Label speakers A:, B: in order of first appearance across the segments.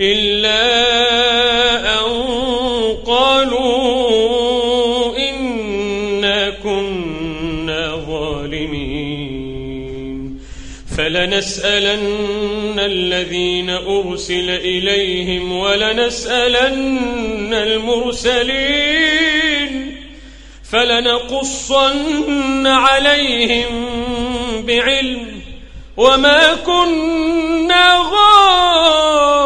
A: إلا أن قالوا إنا كنا ظالمين. فلنسألن الذين أرسل إليهم ولنسألن المرسلين. فلنقصن عليهم بعلم وما كنا غائبين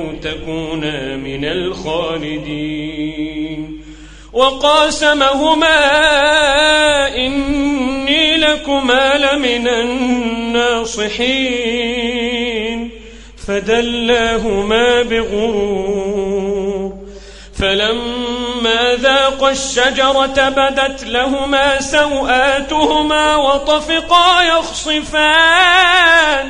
A: تكونا من الخالدين. وقاسمهما إني لكما لمن الناصحين. فدلاهما بغرور. فلما ذاقا الشجرة بدت لهما سوآتهما وطفقا يخصفان.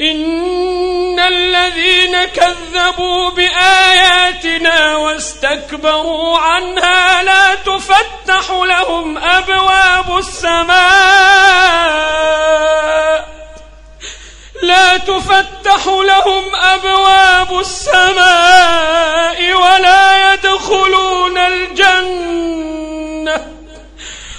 A: إن الذين كذبوا بآياتنا واستكبروا عنها لا تفتح لهم أبواب السماء. لا تفتح لهم أبواب السماء ولا يدخلون الجنة.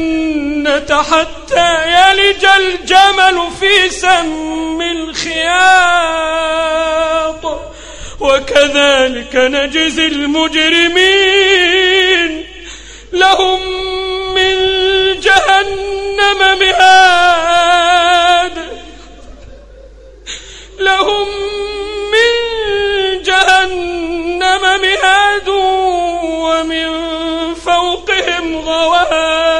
A: الجنة حتى يلج الجمل في سم الخياط. وكذلك نجزي المجرمين. لهم من جهنم مهاد. لهم من جهنم مهاد. ومن فوقهم غواش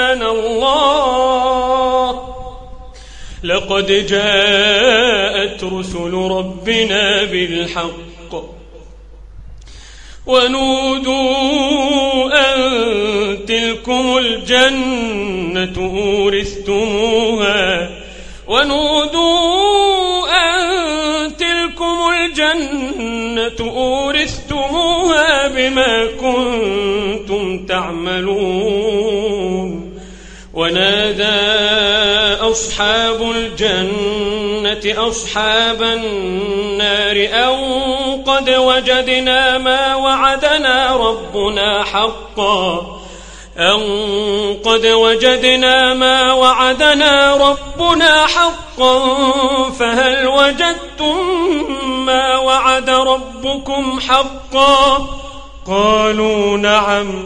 A: لقد جاءت رسل ربنا بالحق ونودوا أن تلكم الجنة أورثتموها. ونودوا أن تلكم الجنة أورثتموها بما كنتم تعملون. ونادى أصحاب الجنة أصحاب النار أو قد وجدنا ما وعدنا ربنا حقا أن قد وجدنا ما وعدنا ربنا حقا فهل وجدتم ما وعد ربكم حقا؟ قالوا نعم.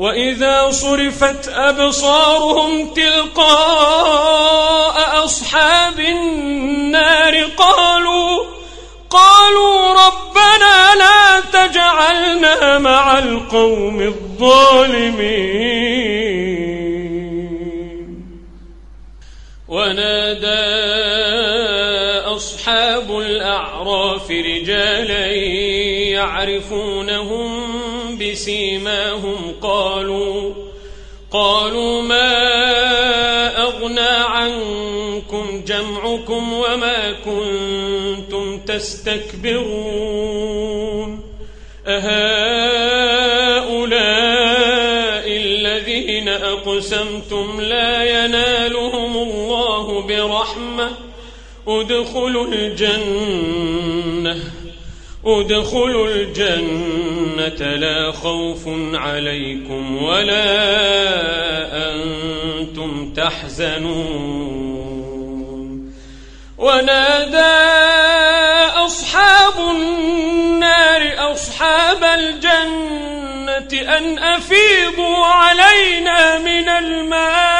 A: وإذا صرفت أبصارهم تلقاء أصحاب النار قالوا قالوا ربنا لا تجعلنا مع القوم الظالمين. ونادى أصحاب الأعراف رجالا يعرفونهم بسيماهم قالوا قالوا ما أغنى عنكم جمعكم وما كنتم تستكبرون أهؤلاء الذين أقسمتم لا ينالهم الله برحمة أدخلوا الجنة أدخلوا الجنة لا خوف عليكم ولا أنتم تحزنون. ونادى أصحاب النار أصحاب الجنة أن أفيضوا علينا من الماء.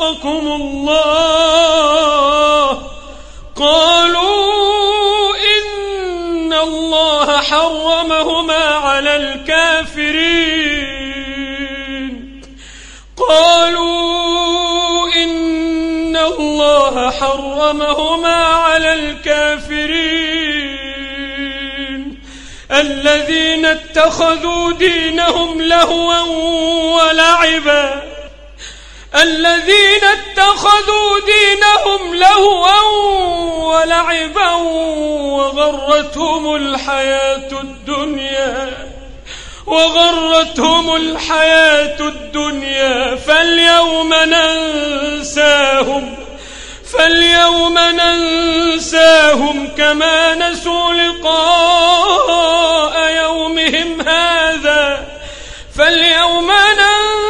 A: رزقكم الله. قالوا إن الله حرمهما على الكافرين. قالوا إن الله حرمهما على الكافرين. الذين اتخذوا دينهم لهوا ولعبا. الذين اتخذوا دينهم لهوا ولعبا وغرتهم الحياة الدنيا وغرتهم الحياة الدنيا. فاليوم ننساهم فاليوم ننساهم كما نسوا لقاء يومهم هذا. فاليوم ننساهم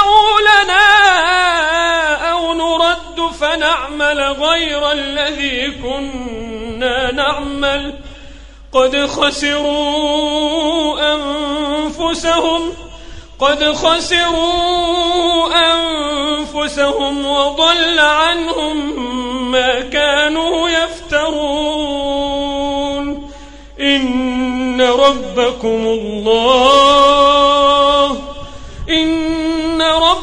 A: فنعمل غير الذي كنا نعمل. قد خسروا أنفسهم قد خسروا أنفسهم وضل عنهم ما كانوا يفترون. إن ربكم الله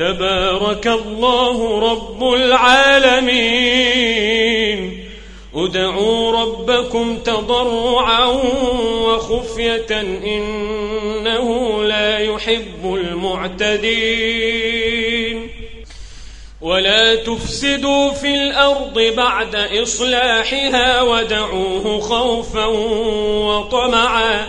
A: تبارك الله رب العالمين. ادعوا ربكم تضرعا وخفية إنه لا يحب المعتدين. ولا تفسدوا في الأرض بعد إصلاحها ودعوه خوفا وطمعا.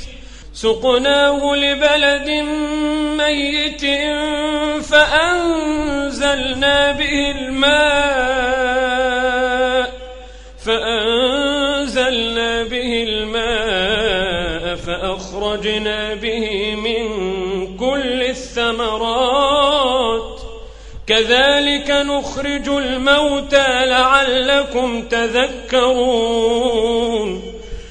A: سقناه لبلد ميت فأنزلنا به الماء فأنزلنا به الماء فأخرجنا به من كل الثمرات كذلك نخرج الموتى لعلكم تذكرون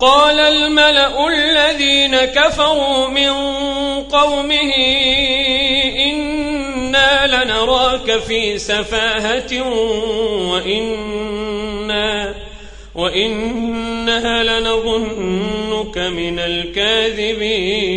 A: قال الملأ الذين كفروا من قومه إنا لنراك في سفاهة وإنا وإنها لنظنك من الكاذبين.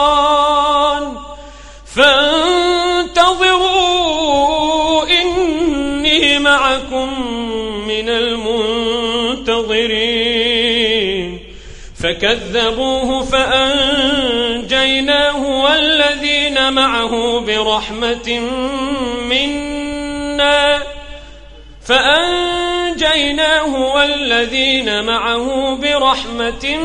A: من المنتظرين فكذبوه فأنجيناه والذين معه برحمة منا فأنجيناه والذين معه برحمة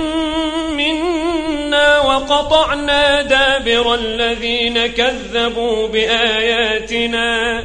A: منا وقطعنا دابر الذين كذبوا بآياتنا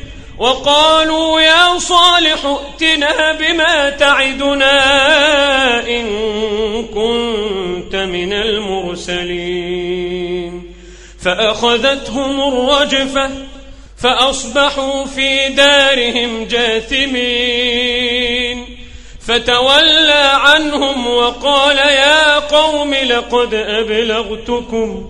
A: وقالوا يا صالح ائتنا بما تعدنا إن كنت من المرسلين. فأخذتهم الرجفة فأصبحوا في دارهم جاثمين. فتولى عنهم وقال يا قوم لقد أبلغتكم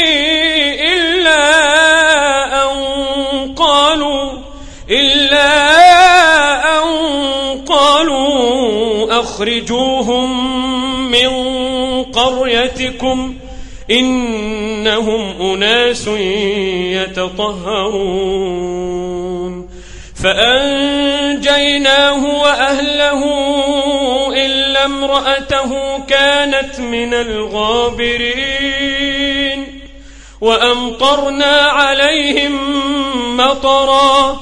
A: أخرجوهم من قريتكم إنهم أناس يتطهرون. فأنجيناه وأهله إلا امرأته كانت من الغابرين. وأمطرنا عليهم مطرا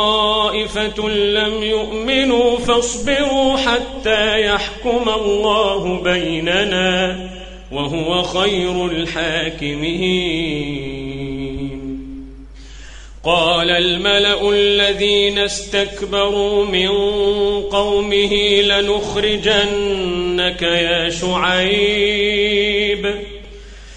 A: لم يؤمنوا فاصبروا حتى يحكم الله بيننا وهو خير الحاكمين. قال الملأ الذين استكبروا من قومه لنخرجنك يا شعيب.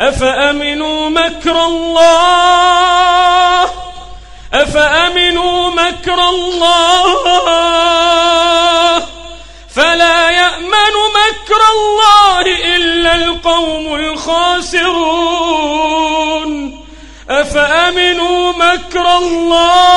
A: أفأمنوا مكر الله؟ أفأمنوا مكر الله؟ فلا يأمن مكر الله إلا القوم الخاسرون. أفأمنوا مكر الله؟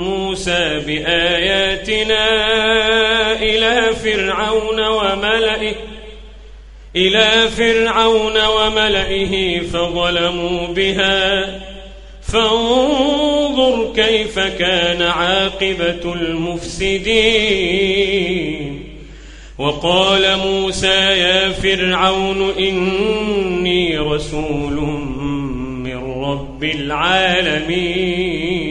A: موسى بآياتنا إلى فرعون وملئه إلى فرعون وملئه فظلموا بها. فانظر كيف كان عاقبة المفسدين. وقال موسى يا فرعون إني رسول من رب العالمين.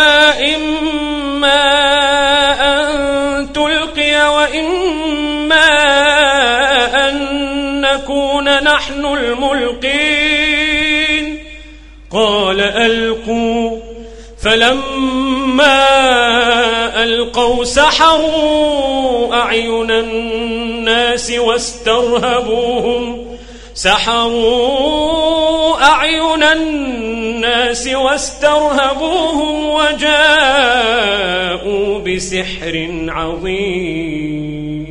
A: نحن الملقين. قال ألقوا. فلما ألقوا سحروا أعين الناس واسترهبوهم. سحروا أعين الناس واسترهبوهم وجاءوا بسحر عظيم.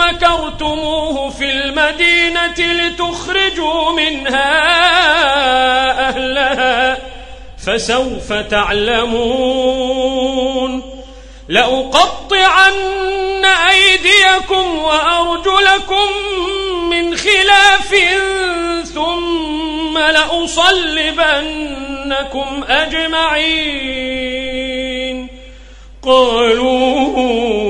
A: مكرتموه في المدينة لتخرجوا منها أهلها فسوف تعلمون. لأقطعن أيديكم وأرجلكم من خلاف ثم لأصلبنكم أجمعين. قالوا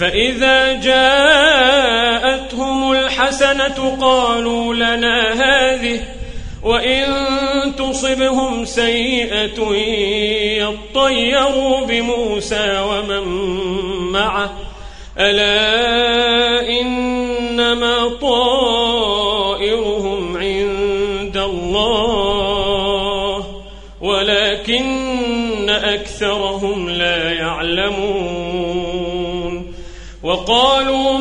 A: فإذا جاءتهم الحسنة قالوا لنا هذه وإن تصبهم سيئة يطيروا بموسى ومن معه. ألا إنما طائرهم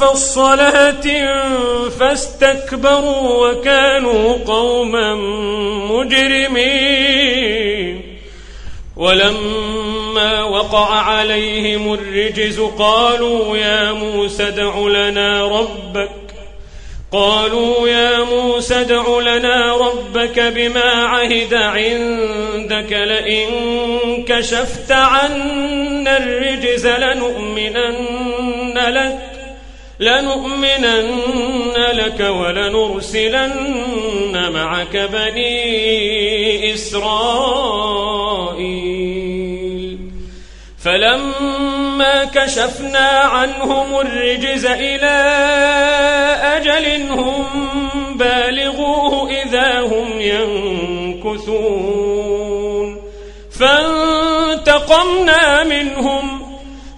A: مفصلات فاستكبروا وكانوا قوما مجرمين. ولما وقع عليهم الرجز قالوا يا موسى ادع لنا ربك. قالوا يا موسى ادع لنا ربك بما عهد عندك. لئن كشفت عنا الرجز لنؤمنن لك. لنؤمنن لك ولنرسلن معك بني إسرائيل. فلما كشفنا عنهم الرجز إلى أجل هم بالغوه إذا هم ينكثون. فانتقمنا منهم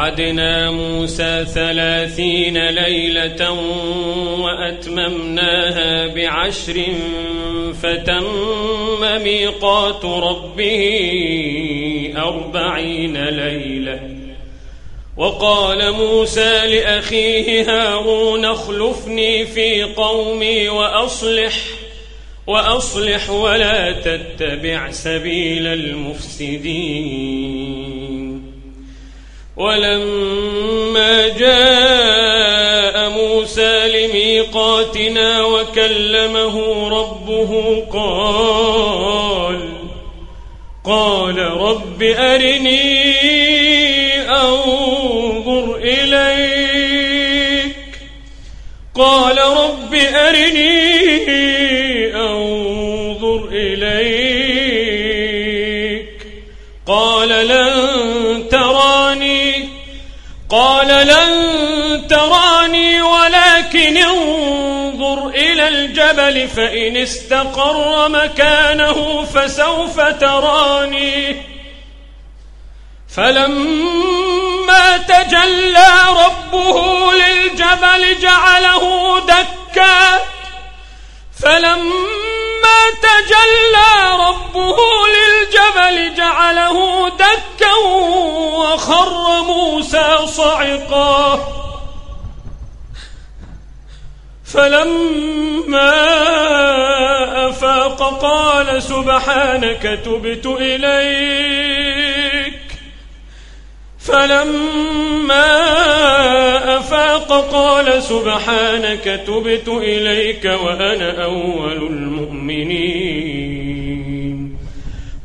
A: وواعدنا موسى ثلاثين ليلة وأتممناها بعشر فتم ميقات ربه أربعين ليلة. وقال موسى لأخيه هارون اخلفني في قومي وأصلح وأصلح ولا تتبع سبيل المفسدين. ولما جاء موسى لميقاتنا وكلمه ربه قال قال رب أرني أنظر إليك. قال رب أرني الجبل فإن استقر مكانه فسوف تراني. فلما تجلى ربه للجبل جعله دكا. فلما تجلى ربه للجبل جعله دكا وخر موسى صعقا. فلما أفاق قال سبحانك تبت إليك. فلما أفاق قال سبحانك تبت إليك وأنا أول المؤمنين.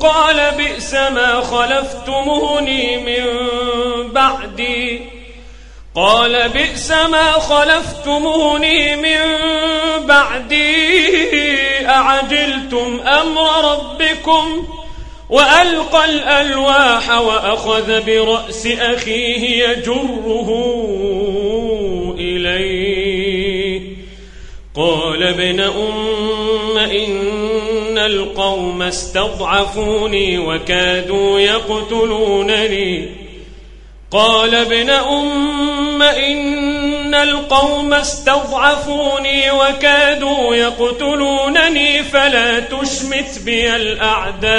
A: قال بئس ما خلفتموني من بعدي. قال بئس ما خلفتموني من بعدي. أعجلتم أمر ربكم وألقى الألواح وأخذ برأس أخيه يجره إليه. قال ابن أم إن القوم استضعفوني وكادوا يقتلونني. قال ابن أم إن القوم استضعفوني وكادوا يقتلونني فلا تشمت بي الأعداء.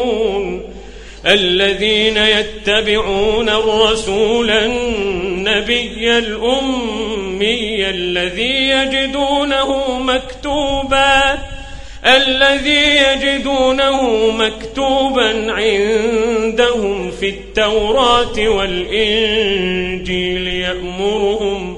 A: الذين يتبعون الرسول النبي الأمي الذي يجدونه مكتوباً الذي يجدونه مكتوبا عندهم في التوراة والإنجيل يأمرهم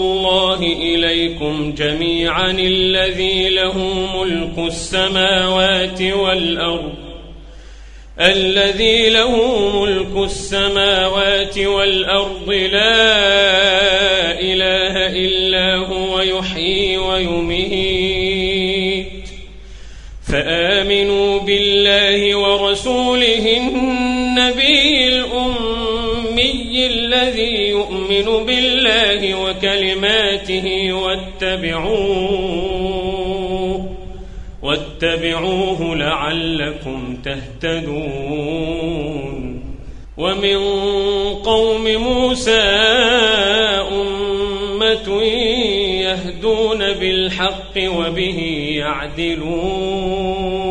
A: الله إليكم جميعا الذي له ملك السماوات والأرض الذي له ملك السماوات والأرض لا إله إلا هو يحيي ويميت. فآمنوا بالله ورسوله الأمي الذي يؤمن بالله وكلماته واتبعوه واتبعوه لعلكم تهتدون. ومن قوم موسى أمة يهدون بالحق وبه يعدلون.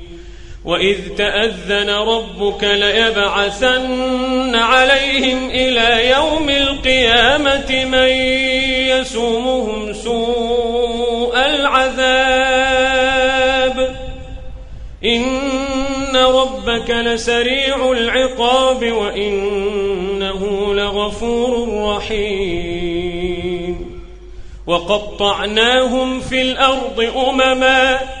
A: وإذ تأذن ربك ليبعثن عليهم إلى يوم القيامة من يسومهم سوء العذاب إن ربك لسريع العقاب وإنه لغفور رحيم وقطعناهم في الأرض أمماً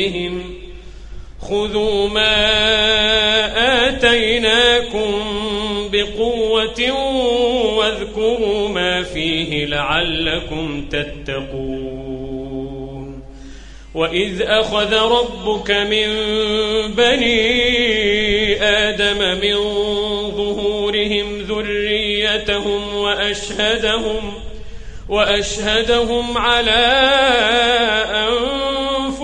A: بهم خذوا ما آتيناكم بقوة واذكروا ما فيه لعلكم تتقون. وإذ أخذ ربك من بني آدم من ظهورهم ذريتهم وأشهدهم وأشهدهم على أنفسهم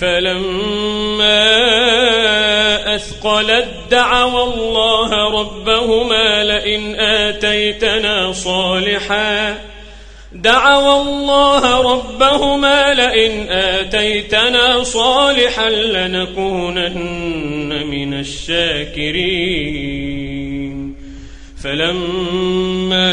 A: فلما أثقلت دعوا الله ربهما لئن آتيتنا صالحا. دعوا الله ربهما لئن آتيتنا صالحا لنكونن من الشاكرين. فلما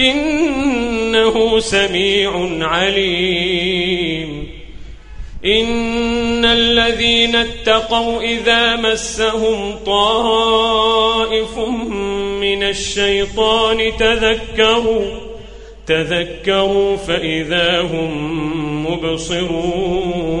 A: إنه سميع عليم. إن الذين اتقوا إذا مسهم طائف من الشيطان تذكروا تذكروا فإذا هم مبصرون.